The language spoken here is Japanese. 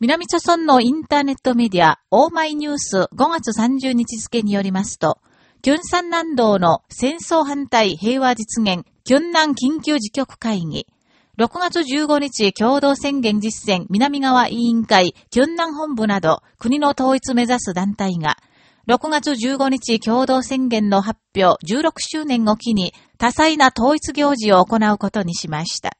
南朝村のインターネットメディア、オーマイニュース5月30日付によりますと、キュンサン南道の戦争反対平和実現、キュン南緊急事局会議、6月15日共同宣言実践南側委員会、キュン南本部など、国の統一目指す団体が、6月15日共同宣言の発表16周年を機に、多彩な統一行事を行うことにしました。